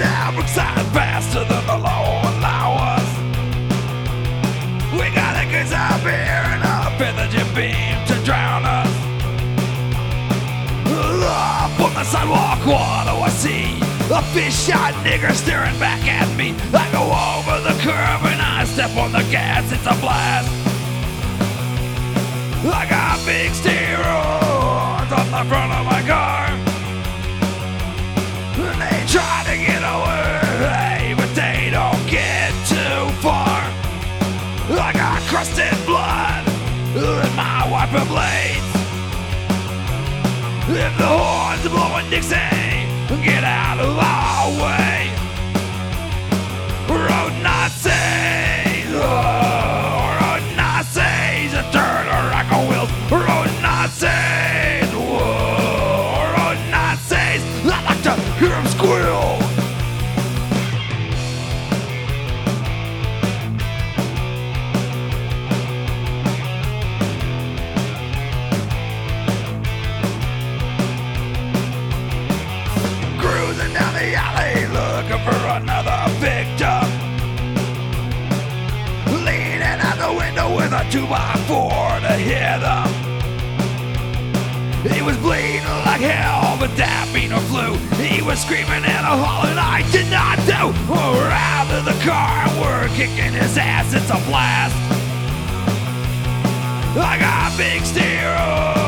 Down Brookside faster than the law will allow us. We gotta get some beer and a feather Jim beam to drown us. Up on the sidewalk, what do I see? A fish-eyed nigger staring back at me. I go over the curb and I step on the gas. It's a blast. I got big steroids on the front of my car. Crusted blood in my wiper blades. If the horns are blowing Dixie, get out of our way. The alley looking for another victim. Leaning out the window with a 2 by 4 to hit him. He was bleeding like hell, but that being a flu. He was screaming and a hollering, I did not do. We're out of the car and we're kicking his ass. It's a blast. I got big steroids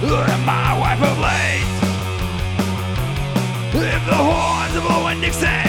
blood in my wiper blades. If the horns are blowing Dixie,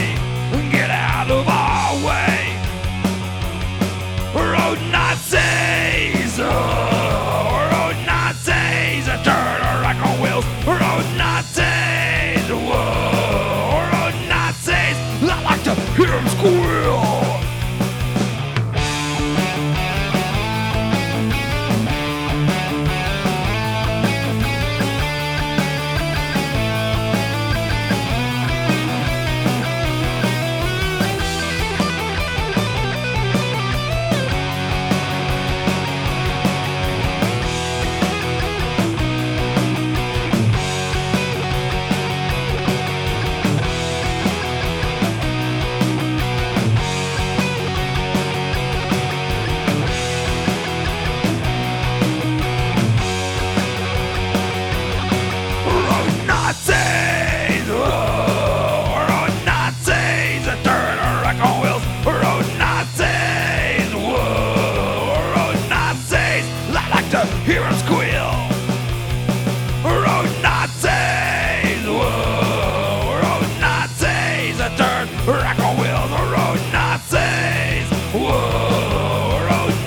Road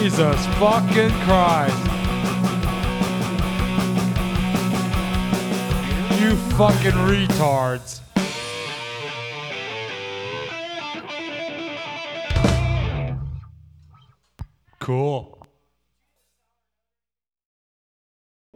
Jesus fucking Christ. You fucking retards. Cool.